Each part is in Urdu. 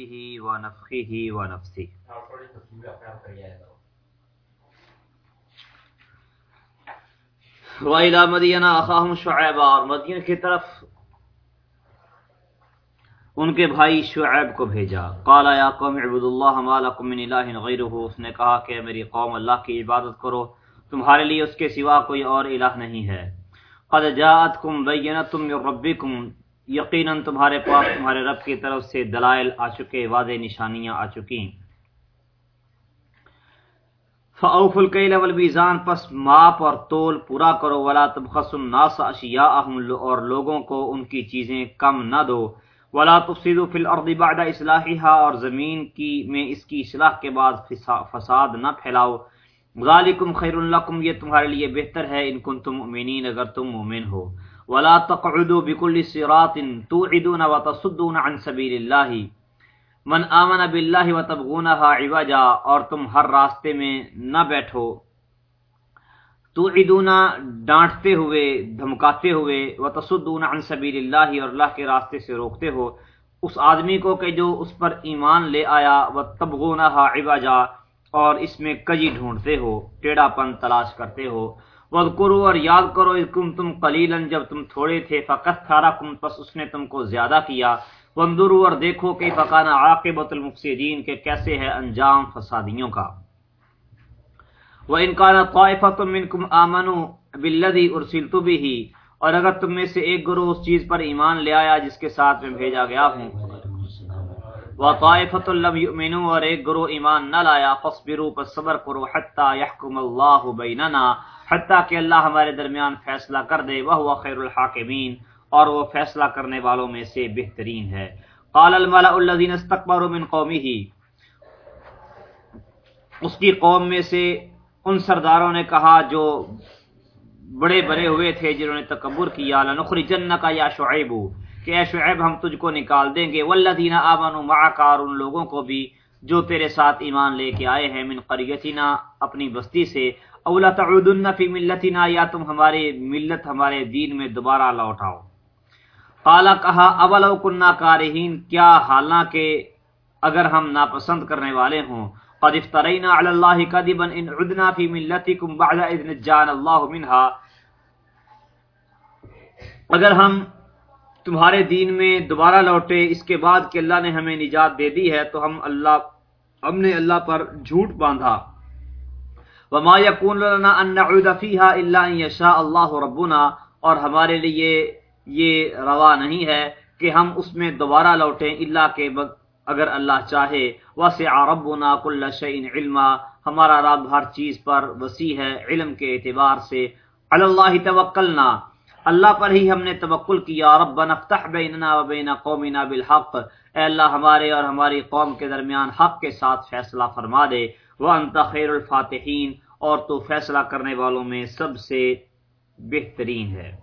نفخه وَإِلَى أَخَاهُمْ اور مدین کی طرف ان کے بھائی شعیب کو بھیجا۔ قال، یا قوم عبد اللہ ما لکم من الہ غیرہ۔ اس نے کہا کہ میری قوم اللہ کی عبادت کرو، تمہارے لیے اس کے سوا کوئی اور الہ نہیں ہے۔ قد جاءتکم بینۃ من ربکم یقیناً تمہارے پاس، تمہارے رب کی طرف سے دلائل آ چکے، واضح نشانیاں آ چکی فاوف الکیل والمیزان پس ماپ اور تول پورا کرو۔ ولا تبخس الناس اشیاءهم اور لوگوں کو ان کی چیزیں کم نہ دو۔ ولا تفسدوا فی الارض بعد اصلاحها اور زمین کی میں اس کی اصلاح کے بعد فساد نہ پھیلاؤ۔ ذالکم خیر لکم یہ تمہارے لیے بہتر ہے۔ ان کنتم مؤمنین اگر تم مومن ہو۔ ولا تقعدوا بكل صراط توعدون وتصدون عن سبيل الله. من آمن بالله وتبغونها عوجا اور تم ہر راستے میں نہ بیٹھو. توعدون ڈانٹتے ہوئے، دھمکاتے ہوئے، وتصدون عن سبيل الله اور اللہ کے راستے سے روکتے ہو. اس آدمی کو کہ جو اس پر ایمان لے آیا، وتبغونها عوجا اور اس میں کجی ڈھونڈتے ہو، ٹیڑھا پن تلاش کرتے ہو. وذکرو اور یاد کرو کم تم قلیلا، جب تم تھوڑے تھے، فقط تھارا کم پس اس نے تم کو زیادہ کیا۔ وندرو اور دیکھو کہ فقانا عاقبت المفسدین کے کیسے ہے انجام فسادیوں کا۔ وَإِن كَانَ طَائِفَةٌ مِّنكُمْ آمَنُوا بِالَّذِي أُرْسِلْتُ بِهِ، اور اگر تم میں سے ایک گروہ اس چیز پر ایمان لے آیا جس کے ساتھ میں بھیجا گیا ہوں وَطَائِفَةٌ لَمْ يُؤْمِنُوا اور ایک گروہ ایمان نہ لایا، فَاصْبِرُوا، پس صبر کرو، حَتَّى يَحْكُمَ اللَّهُ بَيْنَنَا حتیٰ کہ اللہ ہمارے درمیان فیصلہ کر دے وہ خیر الحاکمین اور وہ فیصلہ کرنے والوں میں سے بہترین ہے۔ قال الملأ الذين استكبروا من قومه۔ اس کی قوم میں سے ان سرداروں نے کہا جو بڑے بڑے ہوئے تھے، جنہوں نے تکبر کیا لنخرجنك یا شعیب کہ اے شعیب، ہم تجھ کو نکال دیں گے۔ والذین آمنوا معك اور ان لوگوں کو بھی جو تیرے ساتھ ایمان لے کے آئے ہیں من قریتنا، اپنی بستی سے۔ اولا تعودن فی ملتنا، یا تم ہمارے ملت، ہمارے دین میں دوبارہ لوٹاؤ قالا کہا، اولو کننا کارہین، کیا حالانکہ اگر ہم ناپسند کرنے والے ہوں، قد افترینا علی اللہ کذبا ان عدنا فی ملتکم بعد اذ نجان اللہ منها اگر ہم تمہارے دین میں دوبارہ لوٹے، اس کے بعد کہ اللہ نے ہمیں نجات دے دی ہے، تو ہم اللہ، ہم نے اللہ پر جھوٹ باندھا۔ وما يكون لنا ان نعود فيها الا ان يشاء الله ربنا۔ اور ہمارے لیے یہ روا نہیں ہے کہ ہم اس میں دوبارہ لوٹیں الا کہ اگر اللہ چاہے۔ وسع ربنا كل شيء علما۔ ہمارا رب ہر چیز پر وسیع ہے، علم کے اعتبار سے۔ علی اللہ توکلنا۔ اللہ پر ہی ہم نے توکل کیا ربنا افتح بیننا وبین قومنا بالحق۔ اے اللہ، ہمارے اور ہماری قوم کے درمیان حق کے ساتھ فیصلہ فرما دے۔ وانت خیر الفاتحین۔ اور تو فیصلہ کرنے والوں میں سب سے بہترین ہے۔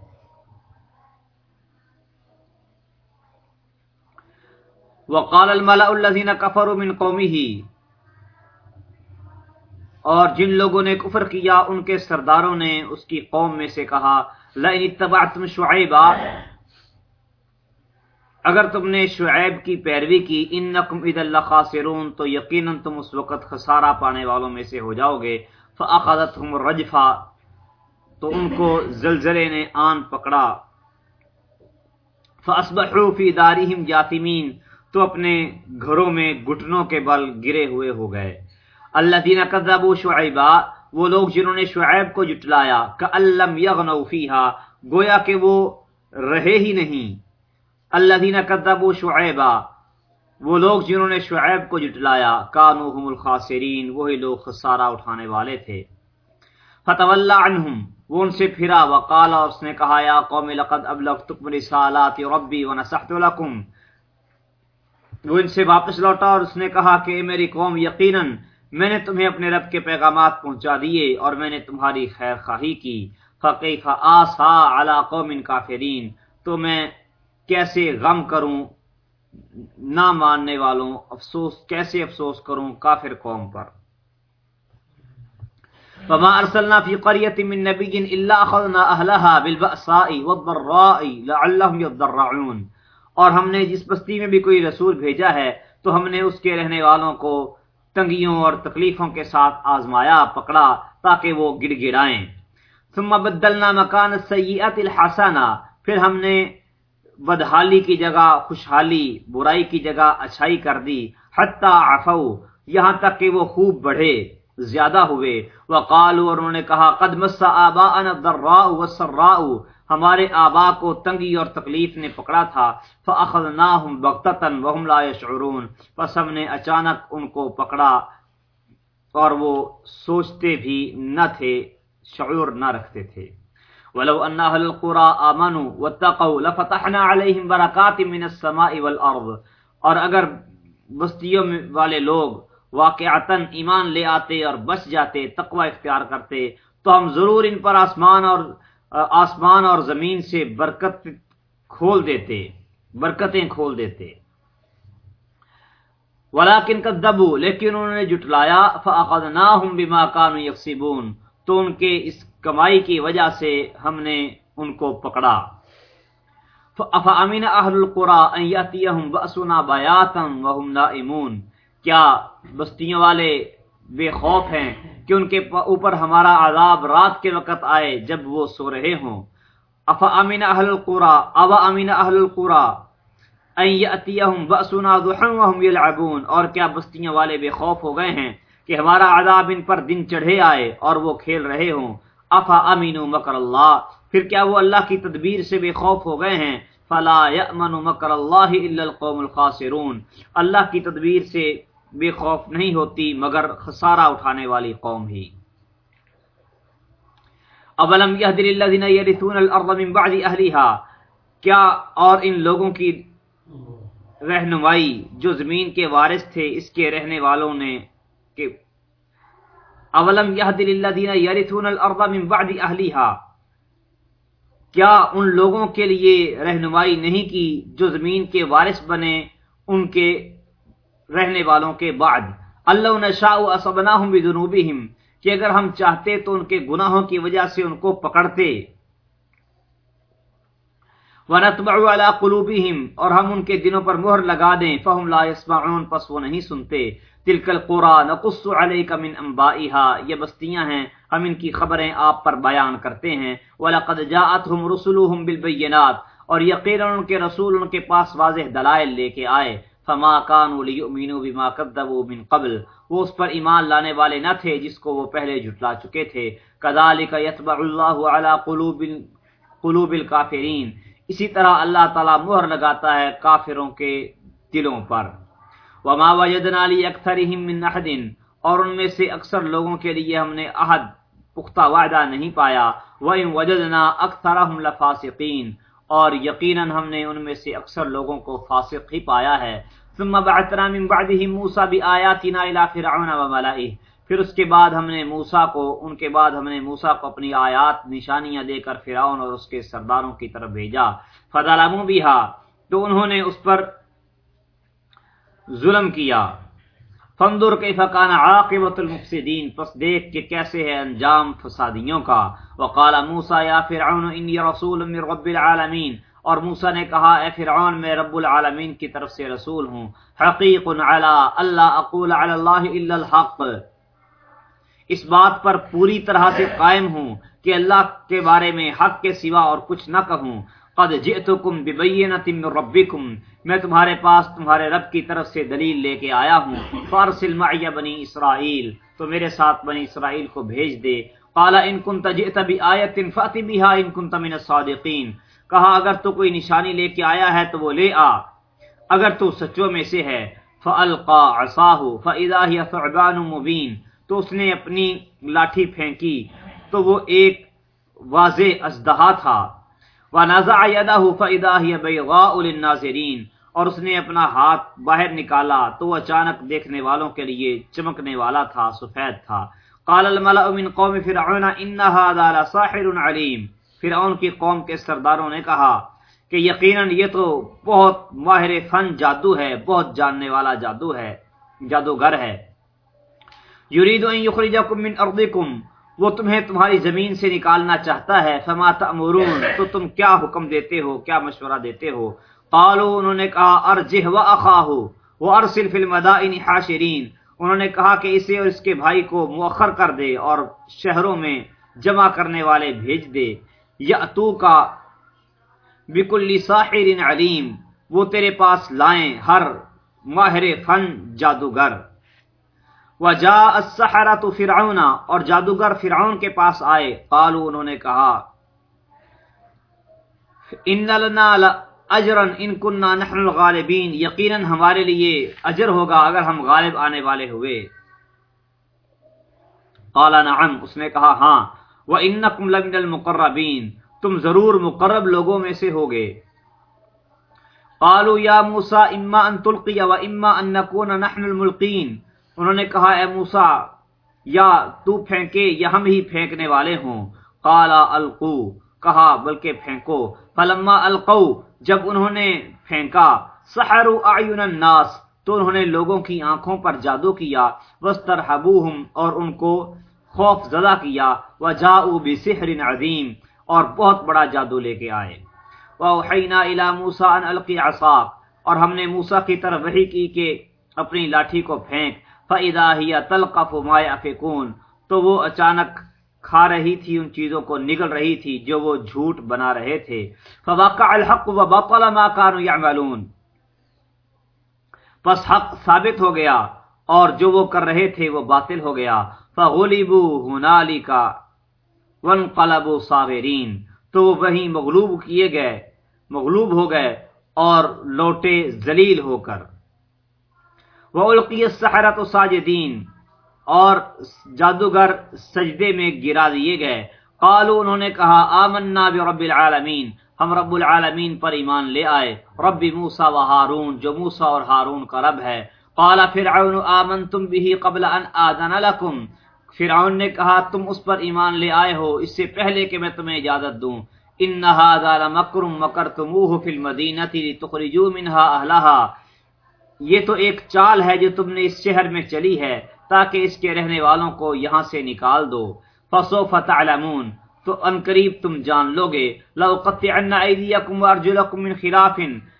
وقال الملأ الذين كفروا من قومه۔ اور جن لوگوں نے کفر کیا، ان کے سرداروں نے اس کی قوم میں سے کہا لئن اتبعتم شعیبا. اگر تم نے شعیب کی پیروی کی، انکم اذا لخاسرون، تو یقینا تم اس وقت خسارہ پانے والوں میں سے ہو جاؤ گے. فاخذتهم الرجفہ تو ان کو زلزلے نے آن پکڑا. فاصبحوا فی دارہم جاثمین، تو اپنے گھروں میں گھٹنوں کے بل گرے ہوئے ہو گئے. الذين كذبوا شعیبا وہ لوگ جنہوں نے شعیب کو جٹلایا، کألم یغنوا فیها گویا کہ وہ رہے ہی نہیں۔ الذين كذبوا شعیبا، وہ لوگ جنہوں نے شعیب کو جٹلایا، کانو هم الخاسرین، وہی لوگ خسارہ اٹھانے والے تھے۔ فتولى عنهم وہ ان سے پھرا وقال اور اس نے کہا، یا قوم، لقد ابلغتكم رسالات ربي ونصحت لكم وہ ان سے واپس لوٹا، اور اس نے کہا کہ میری قوم، یقیناً میں نے تمہیں اپنے رب کے پیغامات پہنچا دیے اور میں نے تمہاری خیر خواہی کی۔ فقیف آسا علی قوم کافرین؟ تو میں کیسے غم کروں، نہ ماننے والوں، افسوس، کیسے افسوس کروں کافر قوم پر؟ فما ارسلنا في قرية من نبي الا اخذنا اهلها بالبأساء والضراء لعلهم يضرعون اور ہم نے جس بستی میں بھی کوئی رسول بھیجا ہے، تو ہم نے اس کے رہنے والوں کو تنگیوں اور تکلیفوں کے ساتھ آزمایا، پکڑا تاکہ وہ گڑ گڑائیں۔ ثم بدلنا مکان السیئات الحسنہ۔ پھر ہم نے بدحالی کی جگہ، خوشحالی، برائی کی جگہ اچھائی کر دی۔ حتی عفو، یہاں تک کہ وہ خوب بڑھے، زیادہ ہوئے۔ وقالوا اور انہوں نے کہا، قد مس آباءنا الضراء والسراء۔ ہمارے آبا کو تنگی اور تکلیف نے پکڑا تھا فاخذناهم بغتتا وهم لا يشعرون۔ پس ہم نے اچانک ان کو پکڑا اور وہ سوچتے بھی نہ تھے، شعور نہ رکھتے تھے۔ ولو ان اهل القرى امنوا واتقوا لفتحنا عليهم بركات من السماء والارض اور اگر بستیوں والے لوگ واقعتا ایمان لے آتے اور بچ جاتے، تقوی اختیار کرتے، تو ہم ضرور ان پر آسمان اور آسمان اور زمین سے برکت کھول دیتے، برکتیں کھول دیتے۔ ولیکن کذبوا، لیکن انہوں نے جٹلایا فاخذناهم بما كانوا يكسبون۔ تو ان کے اس کمائی کی وجہ سے ہم نے ان کو پکڑا۔ فامن اهل القرى ان ياتيهم باسنا بياتا وهم نائمون۔ کیا بستیوں والے بے خوف ہیں کہ ان کے اوپر ہمارا عذاب رات کے وقت آئے جب وہ سو رہے ہوں۔ افا امین اہل القرا؟ ابا امین اہل القرا؟ بأسنا ضحا يلعبون اور کیا بستیاں والے بے خوف ہو گئے ہیں کہ ہمارا عذاب ان پر دن چڑھے آئے اور وہ کھیل رہے ہوں۔ افا امین مکر اللہ؟ پھر کیا وہ اللہ کی تدبیر سے بے خوف ہو گئے ہیں؟ فلا يأمن مکر اللہ الا القوم الخاسرون۔ اللہ کی تدبیر سے بے خوف نہیں ہوتی مگر خسارہ اٹھانے والی قوم ہی۔ اولم یهد للذین یرثون الارض من بعد اهلها کیا اور ان لوگوں کی رہنمائی جو زمین کے وارث تھے، اس کے رہنے والوں نے کہ اولم یهد للذین یرثون الارض من بعد اهلها کیا ان لوگوں کے لیے رہنمائی نہیں کی جو زمین کے وارث بنے، ان کے رہنے والوں کے بعد، اللہ نشاء اصبناہم بذنوبہم کہ اگر ہم چاہتے تو ان کے گناہوں کی وجہ سے ان کو پکڑتے۔ ونطبع على قلوبہم اور ہم ان کے دلوں پر مہر لگا دیں۔ فہم لا يسمعون، پس وہ نہیں سنتے۔ تلک القرى، نقص عليك من انبائها یہ بستیاں ہیں۔ ہم ان کی خبریں آپ پر بیان کرتے ہیں۔ ولقد جاءتهم رسلهم بالبينات، اور یقینا ان کے رسول ان کے پاس واضح دلائل لے کے آئے۔ فما كانوا ليؤمنوا بما كذبوا من قبل۔ وہ اس پر ایمان لانے والے نہ تھے جس کو وہ پہلے جھٹلا چکے تھے۔ كذلك يتبع الله على قلوب قلوب الكافرين اسی طرح اللہ تعالی مہر لگاتا ہے کافروں کے دلوں پر۔ وما وجدنا لاكثرهم من احد۔ اور ان میں سے اکثر لوگوں کے لیے ہم نے عہد پختہ وعدہ نہیں پایا۔ وَإِن وَجَدْنَا أَكْثَرَهُمْ لَفَاسِقِينَ اور یقیناً ہم نے ان میں سے اکثر لوگوں کو فاسق ہی پایا ہے۔ ثم بعثنا من بعده موسى بآياتنا الى فرعون وملئه۔ پھر اس کے بعد ہم نے موسیٰ کو، ان کے بعد ہم نے موسیٰ کو اپنی آیات، نشانیاں دے کر فرعون اور اس کے سرداروں کی طرف بھیجا۔ فظلموا بها تو انہوں نے اس پر ظلم کیا۔ فندر کیف کان عاقبت المفسدین، پس دیکھ کہ کیسے ہے انجام فسادیوں کا۔ وقال موسی، یا فرعون، انی رسول من رب العالمین۔ اور موسی نے کہا، اے فرعون، میں رب العالمین کی طرف سے رسول ہوں۔ حقیق علی اللہ اقول علی اللہ الا الحق۔ اس بات پر پوری طرح سے قائم ہوں کہ اللہ کے بارے میں حق کے سوا اور کچھ نہ کہوں۔ قد جئتکم ببینۃ من ربکم میں تمہارے پاس تمہارے رب کی طرف سے دلیل لے کے آیا ہوں۔ فارسل معی بنی اسرائیل تو میرے ساتھ بنی اسرائیل کو بھیج دے۔ قال ان كنت جئت بآیت فات بها ان كنت من الصادقین کہا، اگر تو کوئی نشانی لے کے آیا ہے تو وہ لے آ۔ اگر تو سچوں میں سے ہے فالقى عصاه فاذا هي ثعبان مبين۔ تو اس نے اپنی لاٹھی پھینکی، تو وہ ایک واضح اژدہا تھا۔ ونزع يده فاذا هي بيضاء للناظرين۔ اور اس نے اپنا ہاتھ باہر نکالا تو اچانک دیکھنے والوں کے لیے چمکنے والا تھا، سفید تھا۔ قال الملأ من قوم فرعون ان هذا لساحر علیم فرعون کی قوم کے سرداروں نے کہا کہ یقیناً یہ تو بہت ماہر فن جادو ہے، بہت جاننے والا جادو ہے، جادوگر ہے۔ یرید ان یخرجکم من ارضکم۔ وہ تمہیں تمہاری زمین سے نکالنا چاہتا ہے، فما تأمرون، تو تم کیا حکم دیتے ہو، کیا مشورہ دیتے ہو؟ قالو انہوں نے کہا ارجہ و اخاہو وہ ارسل فلم حاشرین انہوں نے کہا کہ اسے اور اس کے بھائی کو مؤخر کر دے اور شہروں میں جمع کرنے والے بھیج دے۔ یا تو کا بکلی ساحر علیم وہ تیرے پاس لائیں ہر ماہر فن جادوگر۔ وجا السحرہ تو فرعون، اور جادوگر فرعون کے پاس آئے۔ قالو انہوں نے کہا ان لنا اجرن ان کننا نحن الغالبین یقیناً ہمارے لیے اجر ہوگا اگر ہم غالب آنے والے ہوئے۔ قال، نعم اس نے کہا ہاں۔ وانکم لمن المقربین تم ضرور مقرب لوگوں میں سے ہوگے۔ قالوا، یا موسی، اما ان تلقي واما ان نكون نحن الملقين۔ انہوں نے کہا، اے موسی، یا تو پھینکے یا ہم ہی پھینکنے والے ہوں. قال القوا کہا، بلکہ پھینکو. فلما القو، جب انہوں نے پھینکا، سحروا اعین الناس، تو انہوں نے لوگوں کی آنکھوں پر جادو کیا وسترحبوہم اور ان کو خوف زدہ کیا وجاؤوا بسحر عظیم اور بہت بڑا جادو لے کے آئے۔ وَأَوْحَيْنَا إِلَى مُوسَىٰ أَنْ أَلْقِ عَصَاكَ، اور ہم نے موسیٰ کی طرف وحی کی کہ اپنی لاٹھی کو پھینک فَإِذَا هِيَ تَلْقَفُ مَا تو وہ اچانک کھا رہی تھی ان چیزوں کو، نگل رہی تھی جو وہ جھوٹ بنا رہے تھے۔ فواقع الحق وبطل ما كانوا يعملون۔ پس حق ثابت ہو گیا اور جو وہ کر رہے تھے وہ باطل ہو گیا۔ فغلبوا هنالك وانقلبوا صاغرين۔ تو وہ وہیں مغلوب کیے گئے، مغلوب ہو گئے اور لوٹے ذلیل ہو کر۔ وَأُلْقِيَ السَّحَرَةُ سَاجِدِينَ اور جادوگر سجدے میں گرا دیے گئے۔ قالو انہوں نے کہا، آمنا برب العالمین، ہم رب العالمین پر ایمان لے آئے، رب موسیٰ و ہارون، جو موسیٰ اور ہارون کا رب ہے۔ قال، فرعون، آمنتم به قبل ان آذن لکم۔ فرعون نے کہا، تم اس پر ایمان لے آئے ہو، اس سے پہلے کہ میں تمہیں اجازت دوں۔ ان هذا لمکر مکرتموه فی المدینہ لتخرجوا منها اهلها یہ تو ایک چال ہے جو تم نے اس شہر میں چلی ہے، تاکہ اس کے رہنے والوں کو یہاں سے نکال دو۔ فسوف تعلمون، تو ان قریب تم جان لو گے۔ لو ایدیکم وارجلکم من خلاف،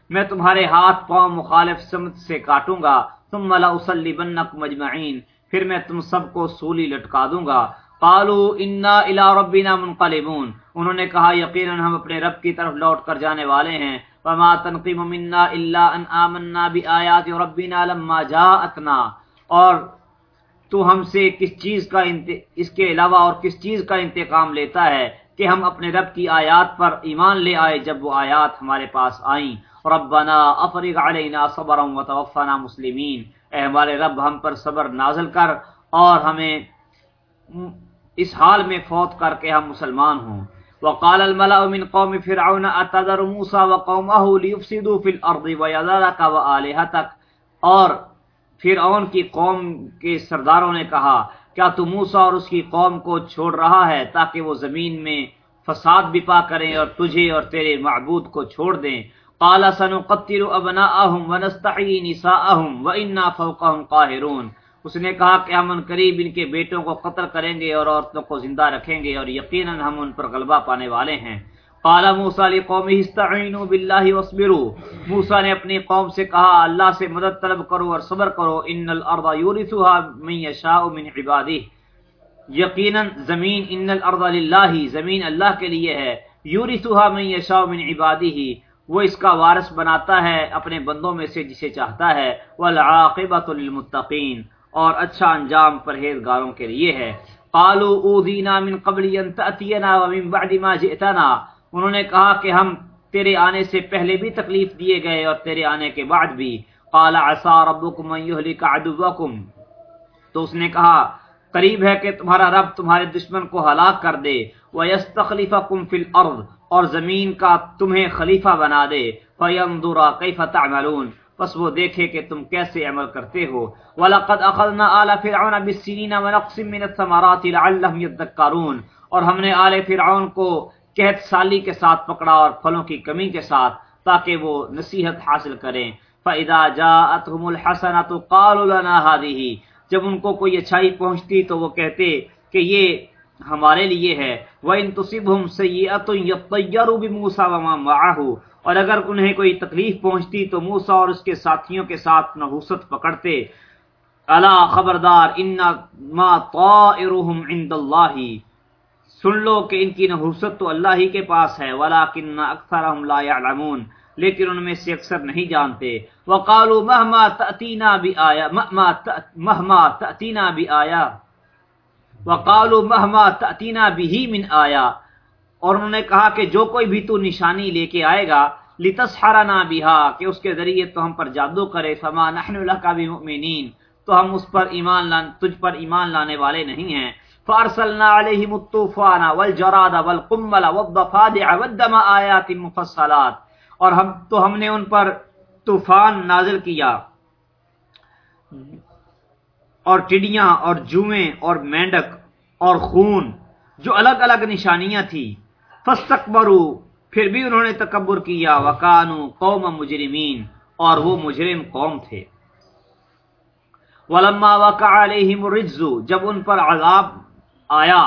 میں تمہارے ہاتھ پاؤں مخالف سمت سے کاٹوں گا، ثم لا اسلبنکم اجمعین، پھر میں تم سب کو سولی لٹکا دوں گا۔ قالوا انا الى ربنا منقلبون۔ انہوں نے کہا، یقینا ہم اپنے رب کی طرف لوٹ کر جانے والے ہیں۔ وما تنقم منا الا ان آمنا بآیات ربنا لما جاءتنا۔ اور تو ہم سے کس چیز کا انت... اس کے علاوہ اور کس چیز کا انتقام لیتا ہے کہ ہم اپنے رب کی آیات پر ایمان لے آئے جب وہ آیات ہمارے پاس آئیں۔ ربنا افرغ علینا صبرا وتوفنا مسلمین۔ اے ہمارے رب، ہم پر صبر نازل کر اور ہمیں اس حال میں فوت کر کے ہم مسلمان ہوں۔ وقال الملأ من قوم فرعون اتذر موسى وقومه ليفسدوا في الارض ويذرك والهتك اور فرعون کی قوم کے سرداروں نے کہا، کیا تو موسا اور اس کی قوم کو چھوڑ رہا ہے تاکہ وہ زمین میں فساد بپا کریں اور تجھے اور تیرے معبود کو چھوڑ دیں؟ قال سنقتل ابناءهم ونستحيي نساءهم وانا فوقهم قاهرون۔ اس نے کہا کہ ہم ان قریب ان کے بیٹوں کو قتل کریں گے اور عورتوں کو زندہ رکھیں گے اور یقینا ہم ان پر غلبہ پانے والے ہیں۔ قال موسیٰ لقومه استعینوا باللہ واصبروا۔ موسیٰ نے اپنی قوم سے کہا، اللہ سے مدد طلب کرو اور صبر کرو، ان الارض یورثها من یشاء من عباده یقینا زمین، ان الارض للہ، زمین اللہ کے لیے ہے۔ یورثها من یشاء من عباده وہ اس کا وارث بناتا ہے اپنے بندوں میں سے جسے چاہتا ہے۔ والعاقبۃ للمتقین۔ اور اچھا انجام پرہیزگاروں کے لیے ہے۔ قالوا اوذینا من قبل ان تاتینا ومن بعد ما جئتنا۔ انہوں نے کہا کہ ہم تیرے آنے سے پہلے بھی تکلیف دیے گئے اور تیرے آنے کے بعد بھی۔ قال عسى ربكم ان يهلك عدوكم۔ تو اس نے کہا، قریب ہے کہ تمہارا رب تمہارے دشمن کو ہلاک کر دے۔ ويستخلفكم في الارض اور زمین کا تمہیں خلیفہ بنا دے۔ فينظر كيف تعملون۔ پس وہ دیکھے کہ تم کیسے عمل کرتے ہو۔ وَلَقَدْ أَخَذْنَا آلَ فِرْعَوْنَ بِالسِّنِينَ وَنَقْسٍ مِّنَ الثَّمَرَاتِ لَعَلَّهُمْ يَذَّكَّرُونَ۔ اور ہم نے آل فرعون کو قحط سالی کے ساتھ پکڑا اور پھلوں کی کمی کے ساتھ تاکہ وہ نصیحت حاصل کریں۔ فَإِذَا جَاءَتْهُمُ الْحَسَنَةُ قَالُوا لَنَا هَذِهِ۔ جب ان کو کوئی اچھائی پہنچتی تو وہ کہتے کہ یہ ہمارے لیے ہے۔ وہ ان تصبهم سیئۃ یطیروا بموسی وما معه۔ اور اگر انہیں کوئی تکلیف پہنچتی تو موسی اور اس کے ساتھیوں کے ساتھ نحوست پکڑتے۔ الا خبردار، ان ما طائرهم عند اللہ۔ سن لو کہ ان کی نحوست تو اللہ ہی کے پاس ہے ولکن اکثرهم لا يعلمون لیکن ان میں سے اکثر نہیں جانتے۔ وقالوا مهما تاتینا بآیا مهما تاتینا بآیا وقالوا مهما تاتینا به من آیا اور انہوں نے کہا کہ جو کوئی بھی تو نشانی لے کے آئے گا، لتسحرنا بها، کہ اس کے ذریعے تو ہم پر جادو کرے، فما نحن لك بمؤمنین تو ہم اس پر ایمان لان، تجھ پر ایمان لانے والے نہیں ہیں۔ فارسلنا عليهم الطوفان والجراد والقمل والضفادع والدم آیات مفصلات۔ اور ہم تو ہم نے ان پر طوفان نازل کیا۔ اور ٹڈیاں، اور جوئیں، اور مینڈک، اور خون، جو الگ الگ نشانیاں تھی فستکبرو پھر بھی انہوں نے تکبر کیا وکانو قوم مجرمین اور وہ مجرم قوم تھے۔ ولما وقع علیہم الرجز، جب ان پر عذاب آیا،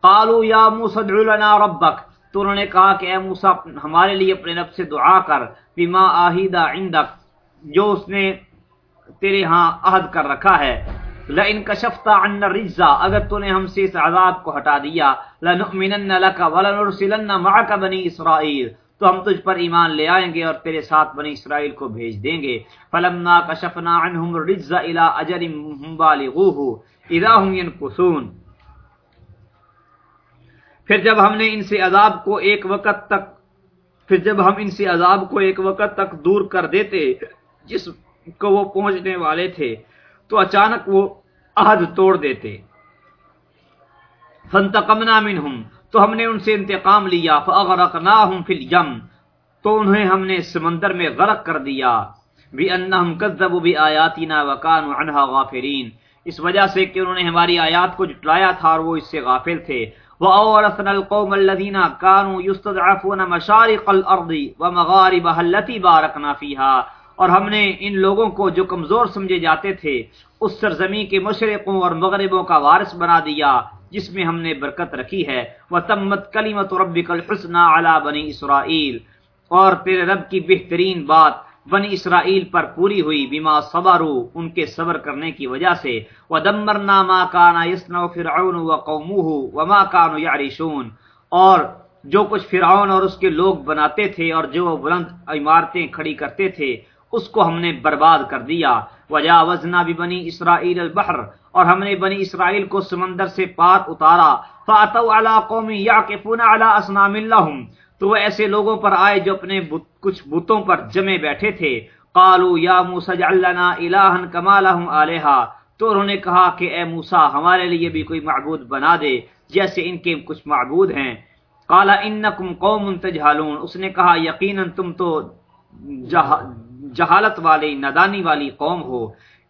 قالوا یا موسی ادع لنا ربک تو انہوں نے کہا کہ اے موسی ہمارے لیے اپنے رب سے دعا کر، بما عہدا عندك جو اس نے تیرے ہاں عہد کر رکھا ہے۔ لئن کشفت عنا الرجز اگر تو نے ہم سے اس عذاب کو ہٹا دیا، لنؤمنن لك ولنرسلن معك بني اسرائيل تو ہم تجھ پر ایمان لے آئیں گے اور تیرے ساتھ بنی اسرائیل کو بھیج دیں گے۔ فلما کشفنا عنهم الرجز الى اجل بالغوه اذا هم ينكثون پھر جب ہم نے ان سے عذاب کو ایک وقت تک، پھر جب ہم ان سے عذاب کو ایک وقت تک دور کر دیتے، جس کو وہ پہنچنے والے تھے تو اچانک وہ عہد توڑ دیتے۔ فانتقمنا منہم، تو ہم نے ان سے انتقام لیا، فاغرقناہم فی الیم تو انہیں ہم نے سمندر میں غرق کر دیا۔ بِأَنَّهُمْ كَذَّبُوا بِآيَاتِنَا وَكَانُوا عَنْهَا غَافِلِينَ۔ اس وجہ سے کہ انہوں نے ہماری آیات کو جھٹلایا تھا اور وہ اس سے غافل تھے۔ وَأَوْرَثْنَا الْقَوْمَ الَّذِينَ كَانُوا يُسْتَضْعَفُونَ مَشَارِقَ الْأَرْضِ وَمَغَارِبَهَا الَّتِي بَارَكْنَا فِيهَا۔ اور ہم نے ان لوگوں کو جو کمزور سمجھے جاتے تھے، اس سرزمین کے مشرقوں اور مغربوں کا وارث بنا دیا، جس میں ہم نے برکت رکھی ہے۔ وہ تمت کلیمت رب الحسن اعلیٰ بنی اسرائیل اور تیرے رب کی بہترین بات بنی اسرائیل پر پوری ہوئی بیما صبرو ان کے صبر کرنے کی وجہ سے۔ وہ دمر ناما کانا یسن فرعون و قومہ وما کانو یعرشون اور جو کچھ فرعون اور اس کے لوگ بناتے تھے اور جو بلند عمارتیں کھڑی کرتے تھے اس کو ہم نے برباد کر دیا۔ وجا وزنا بھی بنی اسرائیل البحر، اور ہم نے بنی اسرائیل کو سمندر سے پار اتارا۔ فاتو علی قومی یا یعقفون علی اصنام لهم۔ تو وہ ایسے لوگوں پر آئے جو اپنے بت، کچھ بتوں پر جمے بیٹھے تھے۔ قالوا یا موسی اجعل لنا الها كما لهم الها تو انہوں نے کہا کہ اے موسی، ہمارے لیے بھی کوئی معبود بنا دے جیسے ان کے کچھ معبود ہیں۔ قال انکم قوم تجهلون۔ اس نے کہا، یقینا تم تو جہ... جہالت والی ندانی والی قوم ہو،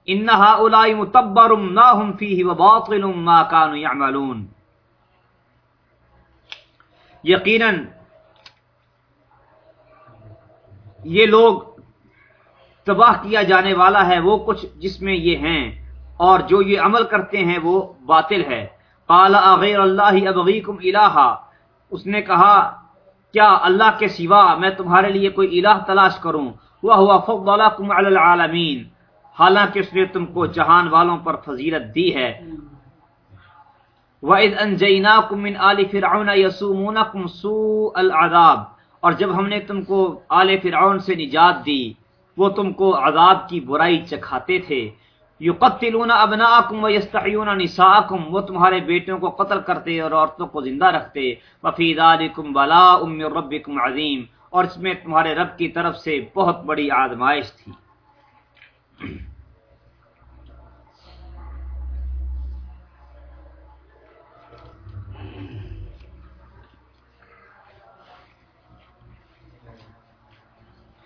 انہا اولائی متبر ما هم فیہ وباطل ما كانوا يعملون یقینا یہ لوگ تباہ کیا جانے والا ہے، وہ کچھ جس میں یہ ہیں، اور جو یہ عمل کرتے ہیں وہ باطل ہے۔ قال غیر اللہ ابغیکم الہا۔ اس نے کہا، کیا اللہ کے سوا میں تمہارے لیے کوئی الہ تلاش کروں؟ وہ فضلکم علی العالمین حالانکہ اس نے تم کو جہان والوں پر فضیلت دی ہے۔ وَإِذْ أَنْجَيْنَاكُمْ مِنْ آلِ فِرْعَوْنَ يَسُومُونَكُمْ سُوءَ الْعَذَابِ۔ اور جب ہم نے تم کو آل فرعون سے نجات دی، وہ تم کو عذاب کی برائی چکھاتے تھے۔ یقتلون ابناءکم ویستحیون نساءکم وہ تمہارے بیٹوں کو قتل کرتے اور عورتوں کو زندہ رکھتے۔ وفی ذالکم بلاء من ربکم عظیم اور اس میں تمہارے رب کی طرف سے بہت بڑی آزمائش تھی۔